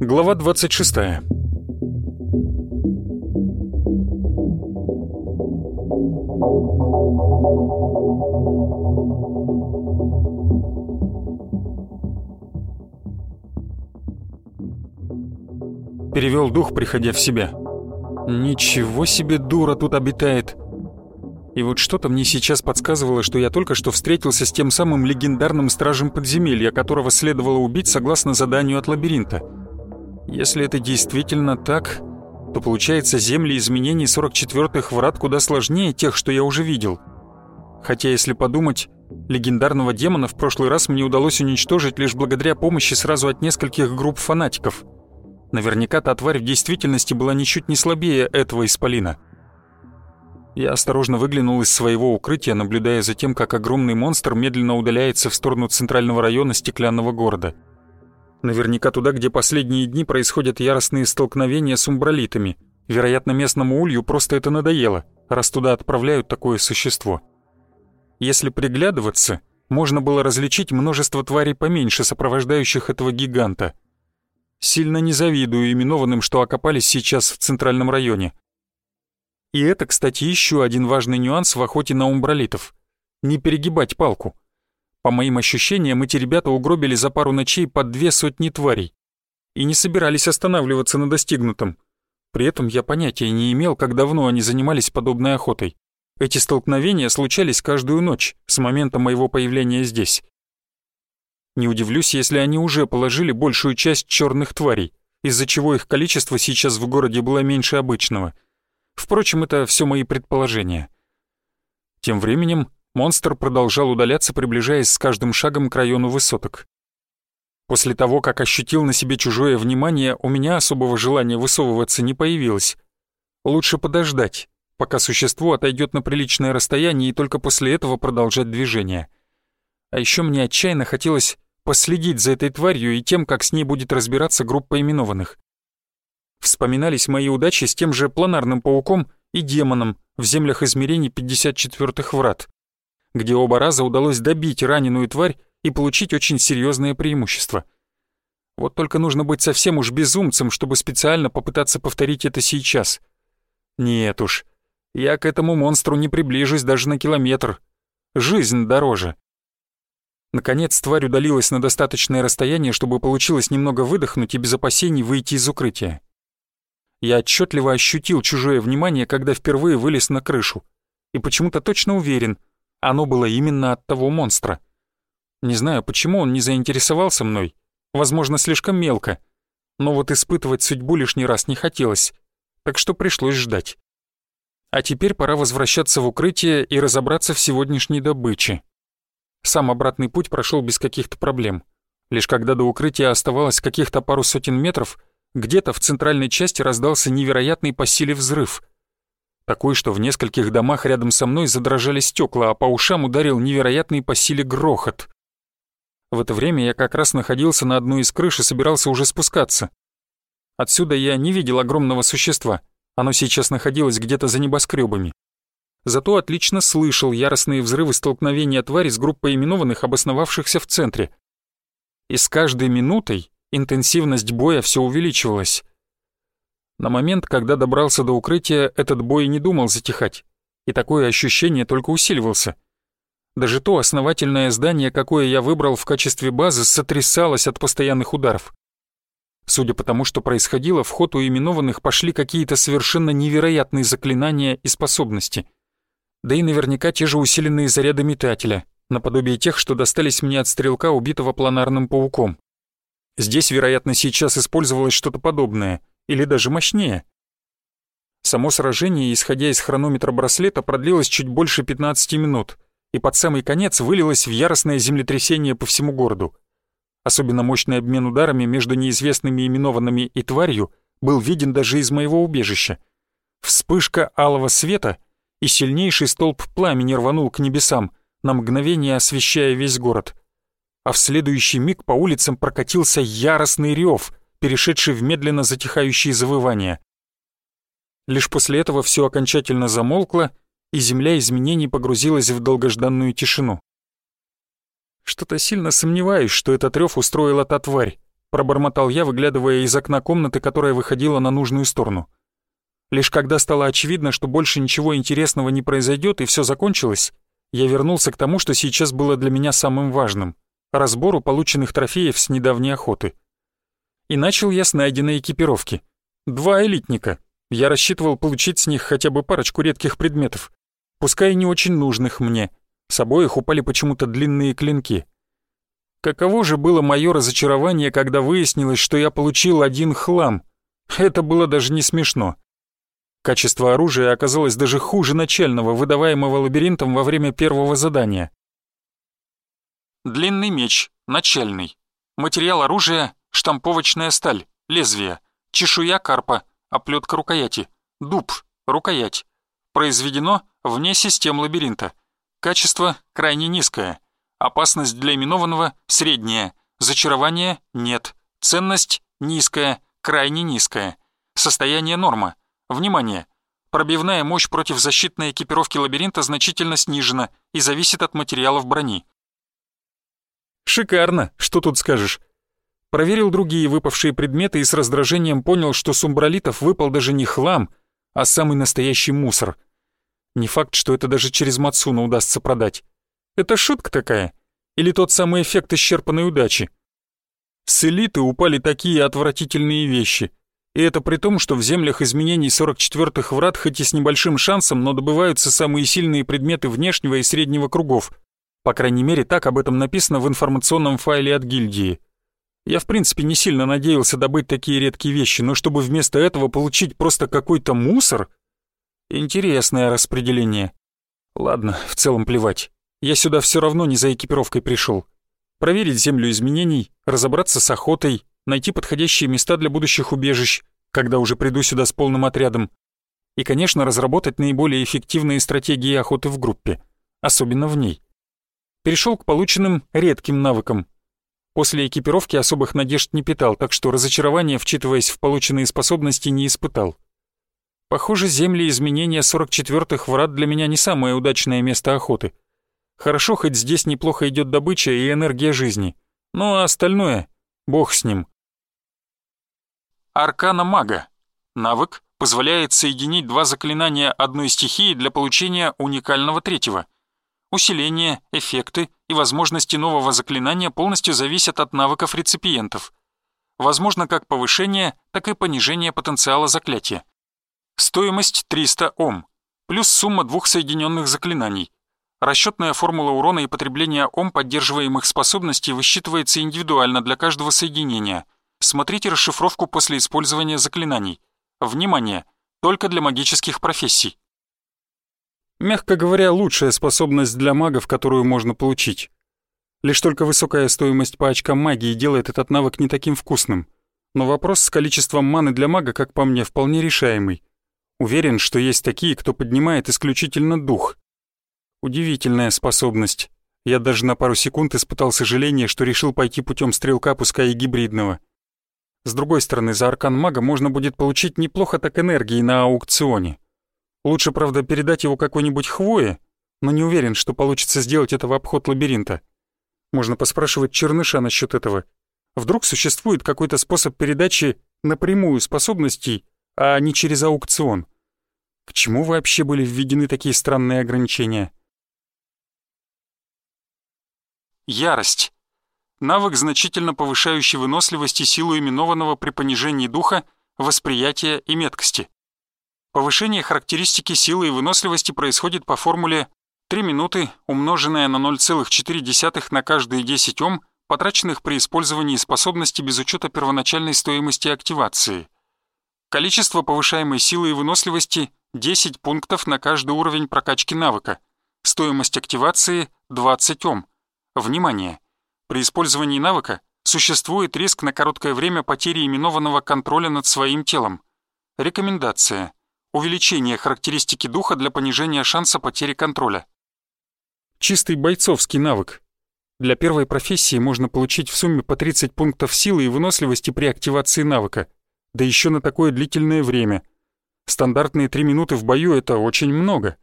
Глава 26 Перевел дух, приходя в себя. Ничего себе дура тут обитает. И вот что-то мне сейчас подсказывало, что я только что встретился с тем самым легендарным стражем подземелья, которого следовало убить согласно заданию от лабиринта. Если это действительно так, то получается земли изменений 44-х врат куда сложнее тех, что я уже видел. Хотя, если подумать, легендарного демона в прошлый раз мне удалось уничтожить лишь благодаря помощи сразу от нескольких групп фанатиков. Наверняка та тварь в действительности была ничуть не слабее этого исполина. Я осторожно выглянул из своего укрытия, наблюдая за тем, как огромный монстр медленно удаляется в сторону центрального района стеклянного города. Наверняка туда, где последние дни происходят яростные столкновения с умбралитами. Вероятно, местному улью просто это надоело, раз туда отправляют такое существо. Если приглядываться, можно было различить множество тварей поменьше, сопровождающих этого гиганта. Сильно не завидую именованным, что окопались сейчас в центральном районе. И это, кстати, еще один важный нюанс в охоте на умбралитов. Не перегибать палку. По моим ощущениям, эти ребята угробили за пару ночей по две сотни тварей. И не собирались останавливаться на достигнутом. При этом я понятия не имел, как давно они занимались подобной охотой. Эти столкновения случались каждую ночь, с момента моего появления здесь. Не удивлюсь, если они уже положили большую часть черных тварей, из-за чего их количество сейчас в городе было меньше обычного — Впрочем, это все мои предположения. Тем временем монстр продолжал удаляться, приближаясь с каждым шагом к району высоток. После того, как ощутил на себе чужое внимание, у меня особого желания высовываться не появилось. Лучше подождать, пока существо отойдет на приличное расстояние и только после этого продолжать движение. А еще мне отчаянно хотелось последить за этой тварью и тем, как с ней будет разбираться группа именованных. Вспоминались мои удачи с тем же планарным пауком и демоном в землях измерений 54-х врат, где оба раза удалось добить раненую тварь и получить очень серьезное преимущество. Вот только нужно быть совсем уж безумцем, чтобы специально попытаться повторить это сейчас. Нет уж, я к этому монстру не приближусь даже на километр. Жизнь дороже. Наконец тварь удалилась на достаточное расстояние, чтобы получилось немного выдохнуть и без опасений выйти из укрытия. Я отчетливо ощутил чужое внимание, когда впервые вылез на крышу. И почему-то точно уверен, оно было именно от того монстра. Не знаю, почему он не заинтересовался мной. Возможно, слишком мелко. Но вот испытывать судьбу лишний раз не хотелось. Так что пришлось ждать. А теперь пора возвращаться в укрытие и разобраться в сегодняшней добыче. Сам обратный путь прошел без каких-то проблем. Лишь когда до укрытия оставалось каких-то пару сотен метров, где-то в центральной части раздался невероятный по силе взрыв. Такой, что в нескольких домах рядом со мной задрожали стекла, а по ушам ударил невероятный по силе грохот. В это время я как раз находился на одной из крыш и собирался уже спускаться. Отсюда я не видел огромного существа, оно сейчас находилось где-то за небоскребами. Зато отлично слышал яростные взрывы столкновения твари с группой именованных, обосновавшихся в центре. И с каждой минутой интенсивность боя все увеличивалась. На момент, когда добрался до укрытия, этот бой не думал затихать, и такое ощущение только усиливался. Даже то основательное здание, какое я выбрал в качестве базы, сотрясалось от постоянных ударов. Судя по тому, что происходило, в ход у именованных пошли какие-то совершенно невероятные заклинания и способности. Да и наверняка те же усиленные заряды метателя, наподобие тех, что достались мне от стрелка, убитого планарным пауком. Здесь, вероятно, сейчас использовалось что-то подобное, или даже мощнее. Само сражение, исходя из хронометра браслета, продлилось чуть больше 15 минут, и под самый конец вылилось в яростное землетрясение по всему городу. Особенно мощный обмен ударами между неизвестными именованными и тварью был виден даже из моего убежища. Вспышка алого света и сильнейший столб пламени рванул к небесам, на мгновение освещая весь город — а в следующий миг по улицам прокатился яростный рев, перешедший в медленно затихающие завывания. Лишь после этого все окончательно замолкло, и земля изменений погрузилась в долгожданную тишину. «Что-то сильно сомневаюсь, что этот рев устроила та тварь», пробормотал я, выглядывая из окна комнаты, которая выходила на нужную сторону. Лишь когда стало очевидно, что больше ничего интересного не произойдет и все закончилось, я вернулся к тому, что сейчас было для меня самым важным — разбору полученных трофеев с недавней охоты. И начал я с найденной экипировки. Два элитника. Я рассчитывал получить с них хотя бы парочку редких предметов, пускай и не очень нужных мне. С обоих упали почему-то длинные клинки. Каково же было мое разочарование, когда выяснилось, что я получил один хлам. Это было даже не смешно. Качество оружия оказалось даже хуже начального, выдаваемого лабиринтом во время первого задания. Длинный меч, начальный. Материал оружия — штамповочная сталь, лезвие, чешуя карпа, оплетка рукояти, дуб, рукоять. Произведено вне систем лабиринта. Качество крайне низкое. Опасность для именованного средняя. Зачарование нет. Ценность низкая, крайне низкая. Состояние норма. Внимание! Пробивная мощь против защитной экипировки лабиринта значительно снижена и зависит от материалов брони. Шикарно, что тут скажешь. Проверил другие выпавшие предметы и с раздражением понял, что с умбралитов выпал даже не хлам, а самый настоящий мусор. Не факт, что это даже через Мацуна удастся продать. Это шутка такая? Или тот самый эффект исчерпанной удачи? С элиты упали такие отвратительные вещи. И это при том, что в землях изменений 44-х врат хоть и с небольшим шансом, но добываются самые сильные предметы внешнего и среднего кругов. По крайней мере, так об этом написано в информационном файле от гильдии. Я в принципе не сильно надеялся добыть такие редкие вещи, но чтобы вместо этого получить просто какой-то мусор... Интересное распределение. Ладно, в целом плевать. Я сюда все равно не за экипировкой пришел. Проверить землю изменений, разобраться с охотой, найти подходящие места для будущих убежищ, когда уже приду сюда с полным отрядом. И, конечно, разработать наиболее эффективные стратегии охоты в группе, особенно в ней. Перешел к полученным редким навыкам. После экипировки особых надежд не питал, так что разочарование, вчитываясь в полученные способности, не испытал. Похоже, земли изменения 44-х врат для меня не самое удачное место охоты. Хорошо, хоть здесь неплохо идет добыча и энергия жизни. Ну а остальное — бог с ним. Аркана мага. Навык позволяет соединить два заклинания одной стихии для получения уникального третьего. Усиление, эффекты и возможности нового заклинания полностью зависят от навыков реципиентов. Возможно как повышение, так и понижение потенциала заклятия. Стоимость 300 Ом, плюс сумма двух соединенных заклинаний. Расчетная формула урона и потребления Ом поддерживаемых способностей высчитывается индивидуально для каждого соединения – Смотрите расшифровку после использования заклинаний. Внимание! Только для магических профессий. Мягко говоря, лучшая способность для магов, которую можно получить. Лишь только высокая стоимость по очкам магии делает этот навык не таким вкусным. Но вопрос с количеством маны для мага, как по мне, вполне решаемый. Уверен, что есть такие, кто поднимает исключительно дух. Удивительная способность. Я даже на пару секунд испытал сожаление, что решил пойти путем стрелка, пускай и гибридного. С другой стороны, за аркан мага можно будет получить неплохо так энергии на аукционе. Лучше, правда, передать его какой-нибудь хвое, но не уверен, что получится сделать это в обход лабиринта. Можно поспрашивать Черныша насчет этого. Вдруг существует какой-то способ передачи напрямую способностей, а не через аукцион. К чему вообще были введены такие странные ограничения? Ярость. Навык, значительно повышающий выносливость и силу именованного при понижении духа, восприятия и меткости. Повышение характеристики силы и выносливости происходит по формуле 3 минуты, умноженное на 0,4 на каждые 10 Ом, потраченных при использовании способности без учета первоначальной стоимости активации. Количество повышаемой силы и выносливости — 10 пунктов на каждый уровень прокачки навыка. Стоимость активации — 20 Ом. Внимание! При использовании навыка существует риск на короткое время потери именованного контроля над своим телом. Рекомендация. Увеличение характеристики духа для понижения шанса потери контроля. Чистый бойцовский навык. Для первой профессии можно получить в сумме по 30 пунктов силы и выносливости при активации навыка, да еще на такое длительное время. Стандартные три минуты в бою — это очень много.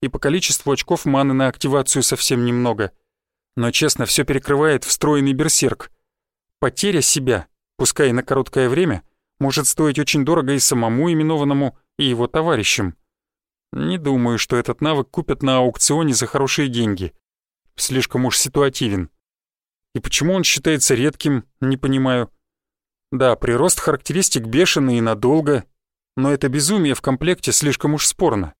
И по количеству очков маны на активацию совсем немного. Но, честно, все перекрывает встроенный берсерк. Потеря себя, пускай и на короткое время, может стоить очень дорого и самому именованному, и его товарищам. Не думаю, что этот навык купят на аукционе за хорошие деньги. Слишком уж ситуативен. И почему он считается редким, не понимаю. Да, прирост характеристик бешеный и надолго, но это безумие в комплекте слишком уж спорно.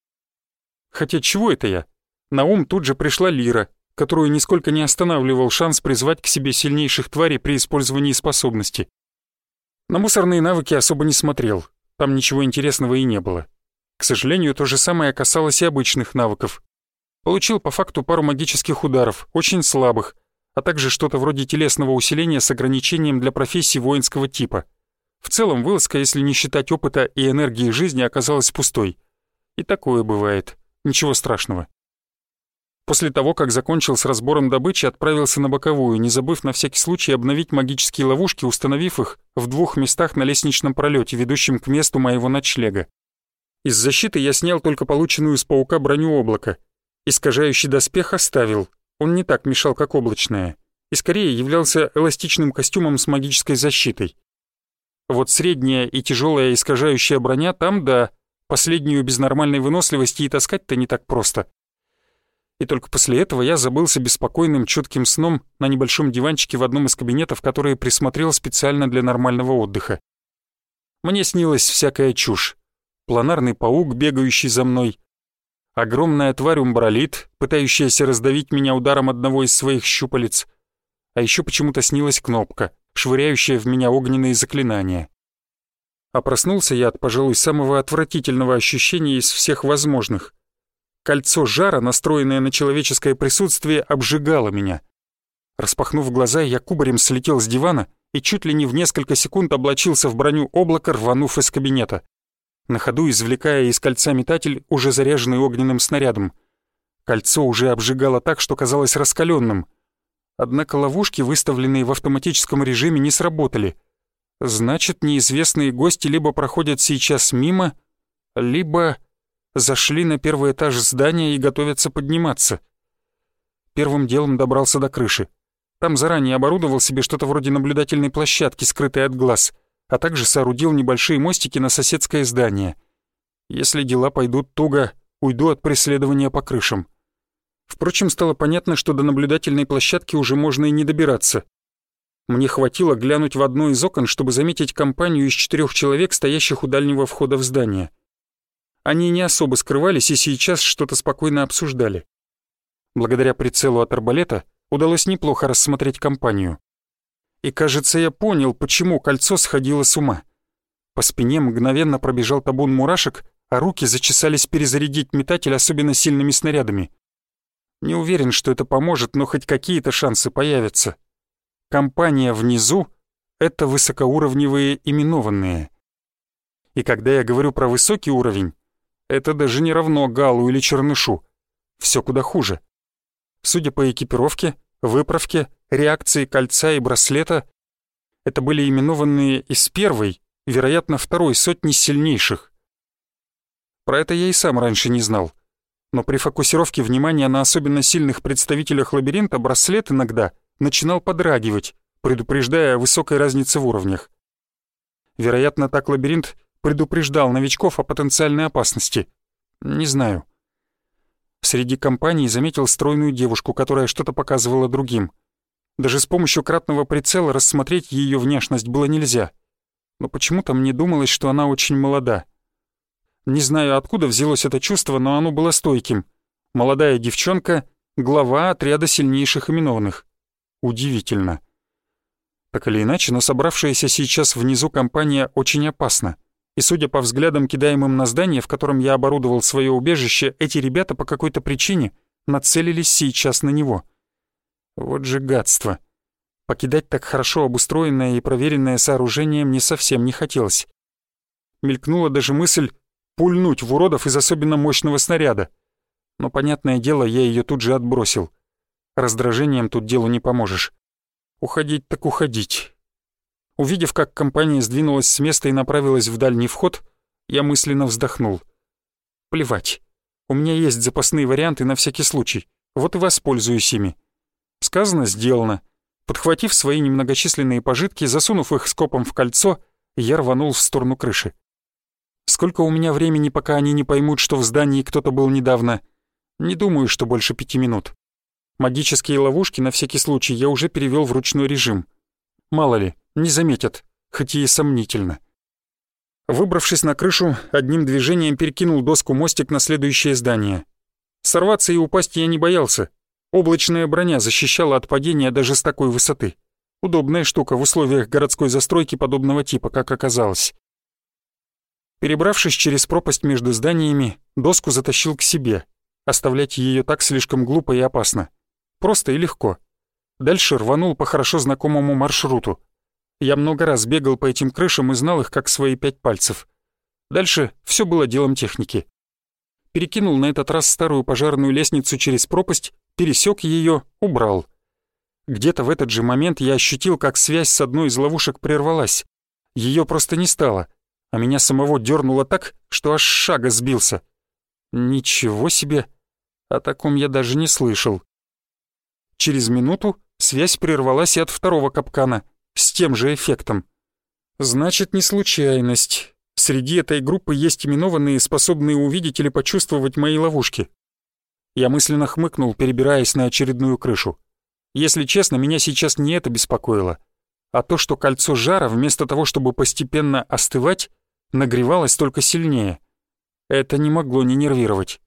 Хотя чего это я? На ум тут же пришла Лира, которую нисколько не останавливал шанс призвать к себе сильнейших тварей при использовании способности. На мусорные навыки особо не смотрел, там ничего интересного и не было. К сожалению, то же самое касалось и обычных навыков. Получил по факту пару магических ударов, очень слабых, а также что-то вроде телесного усиления с ограничением для профессий воинского типа. В целом, вылазка, если не считать опыта и энергии жизни, оказалась пустой. И такое бывает. Ничего страшного. После того, как закончил с разбором добычи, отправился на боковую, не забыв на всякий случай обновить магические ловушки, установив их в двух местах на лестничном пролете, ведущем к месту моего ночлега. Из защиты я снял только полученную с паука броню облака. Искажающий доспех оставил, он не так мешал, как облачная, и скорее являлся эластичным костюмом с магической защитой. Вот средняя и тяжелая искажающая броня там, да, последнюю без нормальной выносливости и таскать-то не так просто. И только после этого я забылся беспокойным, чутким сном на небольшом диванчике в одном из кабинетов, которые присмотрел специально для нормального отдыха. Мне снилась всякая чушь. Планарный паук, бегающий за мной, огромная тварь умбралит, пытающаяся раздавить меня ударом одного из своих щупалец, а еще почему-то снилась кнопка, швыряющая в меня огненные заклинания. А проснулся я от, пожалуй, самого отвратительного ощущения из всех возможных. Кольцо жара, настроенное на человеческое присутствие, обжигало меня. Распахнув глаза, я кубарем слетел с дивана и чуть ли не в несколько секунд облачился в броню облака, рванув из кабинета на ходу извлекая из кольца метатель, уже заряженный огненным снарядом. Кольцо уже обжигало так, что казалось раскаленным. Однако ловушки, выставленные в автоматическом режиме, не сработали. Значит, неизвестные гости либо проходят сейчас мимо, либо зашли на первый этаж здания и готовятся подниматься. Первым делом добрался до крыши. Там заранее оборудовал себе что-то вроде наблюдательной площадки, скрытой от глаз — а также соорудил небольшие мостики на соседское здание. Если дела пойдут туго, уйду от преследования по крышам. Впрочем, стало понятно, что до наблюдательной площадки уже можно и не добираться. Мне хватило глянуть в одно из окон, чтобы заметить компанию из четырех человек, стоящих у дальнего входа в здание. Они не особо скрывались и сейчас что-то спокойно обсуждали. Благодаря прицелу от арбалета удалось неплохо рассмотреть компанию и, кажется, я понял, почему кольцо сходило с ума. По спине мгновенно пробежал табун мурашек, а руки зачесались перезарядить метатель особенно сильными снарядами. Не уверен, что это поможет, но хоть какие-то шансы появятся. Компания внизу — это высокоуровневые именованные. И когда я говорю про высокий уровень, это даже не равно Галу или Чернышу. Все куда хуже. Судя по экипировке, выправке, реакции кольца и браслета. Это были именованные из первой, вероятно, второй сотни сильнейших. Про это я и сам раньше не знал. Но при фокусировке внимания на особенно сильных представителях лабиринта браслет иногда начинал подрагивать, предупреждая о высокой разнице в уровнях. Вероятно, так лабиринт предупреждал новичков о потенциальной опасности. Не знаю. Среди компаний заметил стройную девушку, которая что-то показывала другим. Даже с помощью кратного прицела рассмотреть ее внешность было нельзя. Но почему-то мне думалось, что она очень молода. Не знаю, откуда взялось это чувство, но оно было стойким. Молодая девчонка — глава отряда сильнейших именованных. Удивительно. Так или иначе, но собравшаяся сейчас внизу компания очень опасна и, судя по взглядам, кидаемым на здание, в котором я оборудовал свое убежище, эти ребята по какой-то причине нацелились сейчас на него. Вот же гадство. Покидать так хорошо обустроенное и проверенное сооружение мне совсем не хотелось. Мелькнула даже мысль пульнуть в уродов из особенно мощного снаряда. Но, понятное дело, я ее тут же отбросил. Раздражением тут делу не поможешь. Уходить так уходить. Увидев, как компания сдвинулась с места и направилась в дальний вход, Я мысленно вздохнул. Плевать. У меня есть запасные варианты на всякий случай. Вот и воспользуюсь ими. Сказано, сделано. Подхватив свои немногочисленные пожитки, засунув их скопом в кольцо, я рванул в сторону крыши. Сколько у меня времени, пока они не поймут, что в здании кто-то был недавно? Не думаю, что больше пяти минут. Магические ловушки на всякий случай я уже перевел в ручной режим. Мало ли, не заметят, хоть и сомнительно. Выбравшись на крышу, одним движением перекинул доску-мостик на следующее здание. Сорваться и упасть я не боялся. Облачная броня защищала от падения даже с такой высоты. Удобная штука в условиях городской застройки подобного типа, как оказалось. Перебравшись через пропасть между зданиями, доску затащил к себе. Оставлять ее так слишком глупо и опасно. Просто и легко. Дальше рванул по хорошо знакомому маршруту. Я много раз бегал по этим крышам и знал их как свои пять пальцев. Дальше все было делом техники. Перекинул на этот раз старую пожарную лестницу через пропасть, пересек ее, убрал. Где-то в этот же момент я ощутил, как связь с одной из ловушек прервалась. Ее просто не стало — а меня самого дернуло так, что аж шага сбился. Ничего себе! О таком я даже не слышал. Через минуту связь прервалась и от второго капкана, с тем же эффектом. Значит, не случайность. Среди этой группы есть именованные, способные увидеть или почувствовать мои ловушки. Я мысленно хмыкнул, перебираясь на очередную крышу. Если честно, меня сейчас не это беспокоило, а то, что кольцо жара, вместо того, чтобы постепенно остывать, нагревалась только сильнее. Это не могло не нервировать.